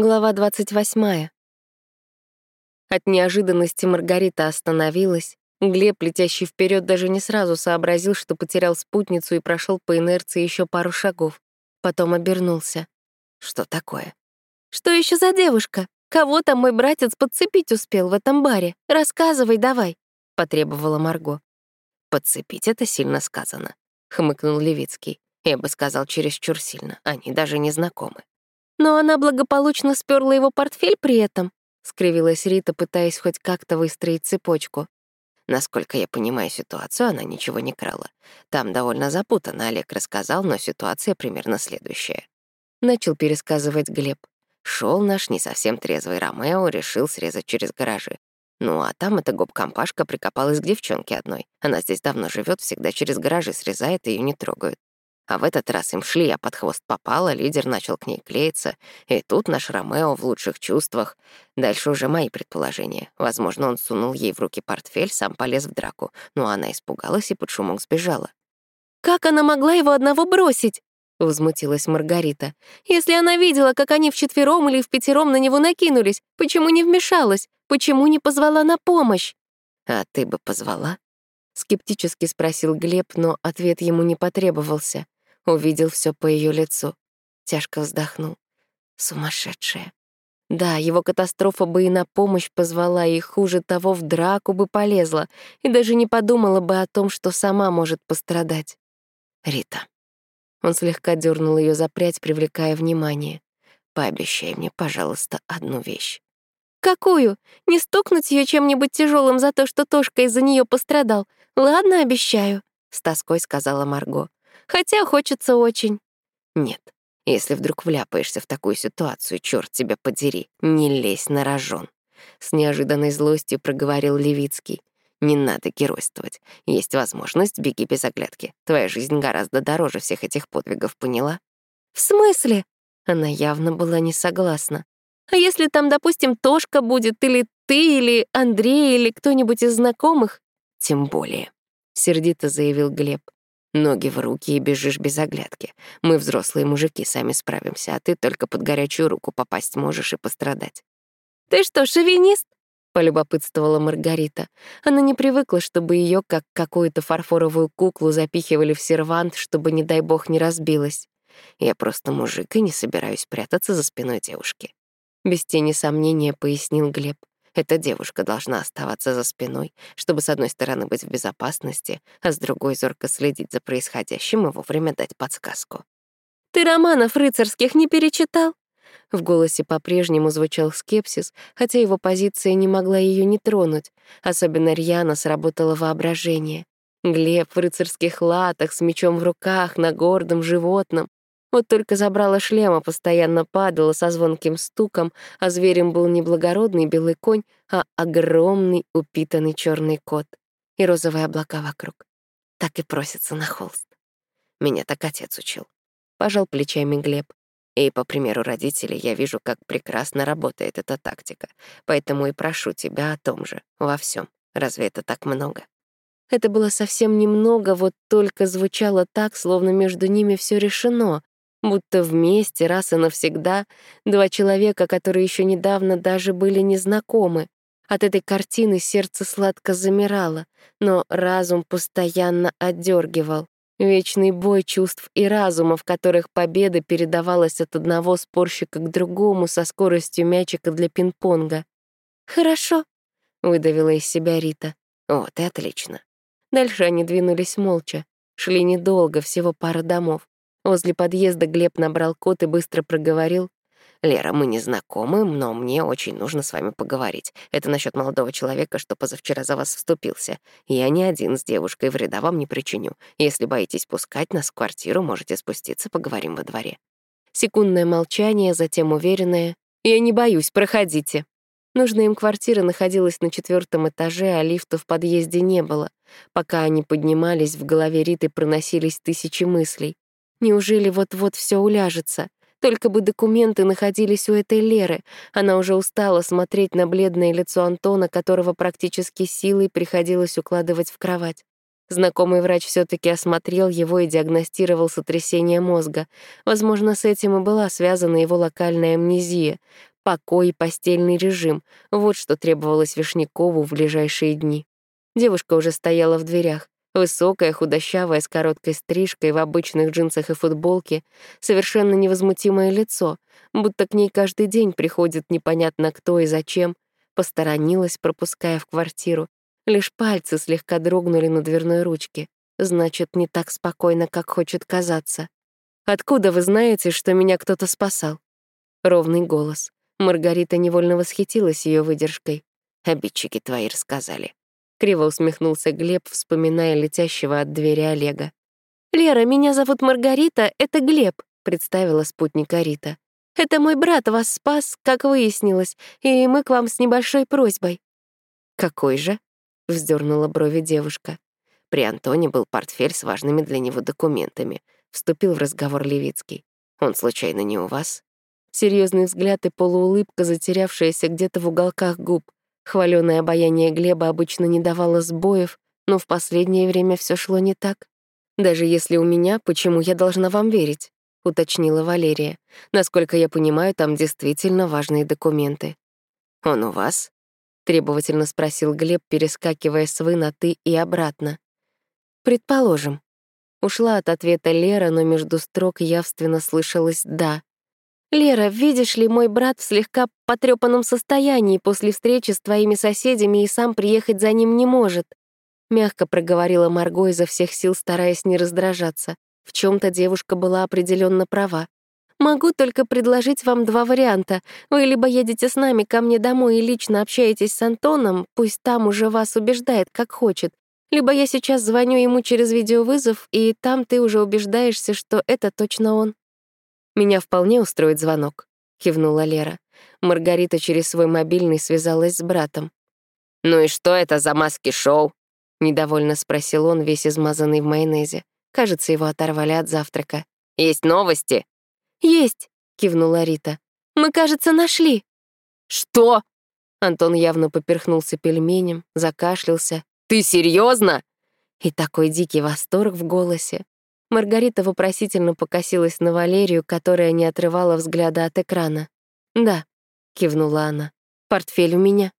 Глава 28. От неожиданности Маргарита остановилась. Глеб, летящий вперед, даже не сразу сообразил, что потерял спутницу и прошел по инерции еще пару шагов. Потом обернулся. Что такое? Что еще за девушка? Кого там мой братец подцепить успел в этом баре? Рассказывай давай, потребовала Марго. Подцепить это сильно сказано, хмыкнул Левицкий. Я бы сказал чересчур сильно. Они даже не знакомы. Но она благополучно сперла его портфель при этом, скривилась Рита, пытаясь хоть как-то выстроить цепочку. Насколько я понимаю ситуацию, она ничего не крала. Там довольно запутанно, Олег рассказал, но ситуация примерно следующая. Начал пересказывать Глеб. Шел наш не совсем трезвый Ромео, решил срезать через гаражи. Ну а там эта гоп-компашка прикопалась к девчонке одной. Она здесь давно живет, всегда через гаражи срезает, ее не трогают. А в этот раз им шли, я под хвост попала, лидер начал к ней клеиться, и тут наш Ромео в лучших чувствах. Дальше уже мои предположения. Возможно, он сунул ей в руки портфель, сам полез в драку, но она испугалась и под шумок сбежала. «Как она могла его одного бросить?» — возмутилась Маргарита. «Если она видела, как они вчетвером или в пятером на него накинулись, почему не вмешалась? Почему не позвала на помощь?» «А ты бы позвала?» — скептически спросил Глеб, но ответ ему не потребовался. Увидел все по ее лицу. Тяжко вздохнул. Сумасшедшая. Да, его катастрофа бы и на помощь позвала, и хуже того, в драку бы полезла, и даже не подумала бы о том, что сама может пострадать. Рита. Он слегка дернул ее за прядь, привлекая внимание. Пообещай мне, пожалуйста, одну вещь. Какую? Не стукнуть ее чем-нибудь тяжелым за то, что Тошка из-за нее пострадал. Ладно, обещаю, с тоской сказала Марго хотя хочется очень. Нет, если вдруг вляпаешься в такую ситуацию, черт тебя подери, не лезь на рожон. С неожиданной злостью проговорил Левицкий. Не надо геройствовать. Есть возможность, беги без оглядки. Твоя жизнь гораздо дороже всех этих подвигов, поняла? В смысле? Она явно была не согласна. А если там, допустим, Тошка будет, или ты, или Андрей, или кто-нибудь из знакомых? Тем более, — сердито заявил Глеб. Ноги в руки и бежишь без оглядки. Мы, взрослые мужики, сами справимся, а ты только под горячую руку попасть можешь и пострадать. «Ты что, шовинист?» — полюбопытствовала Маргарита. Она не привыкла, чтобы ее, как какую-то фарфоровую куклу, запихивали в сервант, чтобы, не дай бог, не разбилась. Я просто мужик и не собираюсь прятаться за спиной девушки. Без тени сомнения пояснил Глеб. Эта девушка должна оставаться за спиной, чтобы с одной стороны быть в безопасности, а с другой зорко следить за происходящим и вовремя дать подсказку. «Ты романов рыцарских не перечитал?» В голосе по-прежнему звучал скепсис, хотя его позиция не могла ее не тронуть. Особенно рьяно сработало воображение. Глеб в рыцарских латах, с мечом в руках, на гордом животном. Вот только забрала шлема постоянно падала со звонким стуком, а зверем был не благородный белый конь, а огромный упитанный черный кот. И розовые облака вокруг. Так и просится на холст. Меня так отец учил. Пожал плечами Глеб. И по примеру родителей я вижу, как прекрасно работает эта тактика. Поэтому и прошу тебя о том же, во всем. Разве это так много? Это было совсем немного, вот только звучало так, словно между ними все решено, Будто вместе, раз и навсегда, два человека, которые еще недавно даже были незнакомы. От этой картины сердце сладко замирало, но разум постоянно отдергивал. Вечный бой чувств и разума, в которых победа передавалась от одного спорщика к другому со скоростью мячика для пинг-понга. «Хорошо», — выдавила из себя Рита. «Вот и отлично». Дальше они двинулись молча. Шли недолго, всего пара домов. Возле подъезда Глеб набрал код и быстро проговорил. «Лера, мы не знакомы, но мне очень нужно с вами поговорить. Это насчет молодого человека, что позавчера за вас вступился. Я не один с девушкой, вреда вам не причиню. Если боитесь пускать нас в квартиру, можете спуститься, поговорим во дворе». Секундное молчание, затем уверенное. «Я не боюсь, проходите». Нужная им квартира находилась на четвертом этаже, а лифта в подъезде не было. Пока они поднимались, в голове Риты проносились тысячи мыслей. Неужели вот-вот все уляжется? Только бы документы находились у этой Леры. Она уже устала смотреть на бледное лицо Антона, которого практически силой приходилось укладывать в кровать. Знакомый врач все таки осмотрел его и диагностировал сотрясение мозга. Возможно, с этим и была связана его локальная амнезия. Покой и постельный режим — вот что требовалось Вишнякову в ближайшие дни. Девушка уже стояла в дверях. Высокая, худощавая, с короткой стрижкой, в обычных джинсах и футболке, совершенно невозмутимое лицо, будто к ней каждый день приходит непонятно кто и зачем, посторонилась, пропуская в квартиру. Лишь пальцы слегка дрогнули на дверной ручке. Значит, не так спокойно, как хочет казаться. «Откуда вы знаете, что меня кто-то спасал?» Ровный голос. Маргарита невольно восхитилась ее выдержкой. «Обидчики твои рассказали». Криво усмехнулся Глеб, вспоминая летящего от двери Олега. «Лера, меня зовут Маргарита, это Глеб», — представила спутника Рита. «Это мой брат вас спас, как выяснилось, и мы к вам с небольшой просьбой». «Какой же?» — вздернула брови девушка. При Антоне был портфель с важными для него документами. Вступил в разговор Левицкий. «Он случайно не у вас?» Серьезный взгляд и полуулыбка, затерявшаяся где-то в уголках губ. Хваленое обаяние Глеба обычно не давало сбоев, но в последнее время все шло не так. «Даже если у меня, почему я должна вам верить?» — уточнила Валерия. «Насколько я понимаю, там действительно важные документы». «Он у вас?» — требовательно спросил Глеб, перескакивая с «вы» на «ты» и обратно. «Предположим». Ушла от ответа Лера, но между строк явственно слышалось «да». «Лера, видишь ли, мой брат в слегка потрёпанном состоянии после встречи с твоими соседями и сам приехать за ним не может», мягко проговорила Марго изо всех сил, стараясь не раздражаться. В чем то девушка была определенно права. «Могу только предложить вам два варианта. Вы либо едете с нами ко мне домой и лично общаетесь с Антоном, пусть там уже вас убеждает, как хочет, либо я сейчас звоню ему через видеовызов, и там ты уже убеждаешься, что это точно он». «Меня вполне устроит звонок», — кивнула Лера. Маргарита через свой мобильный связалась с братом. «Ну и что это за маски-шоу?» — недовольно спросил он, весь измазанный в майонезе. Кажется, его оторвали от завтрака. «Есть новости?» «Есть», — кивнула Рита. «Мы, кажется, нашли». «Что?» Антон явно поперхнулся пельменем, закашлялся. «Ты серьезно? И такой дикий восторг в голосе. Маргарита вопросительно покосилась на Валерию, которая не отрывала взгляда от экрана. «Да», — кивнула она, — «портфель у меня».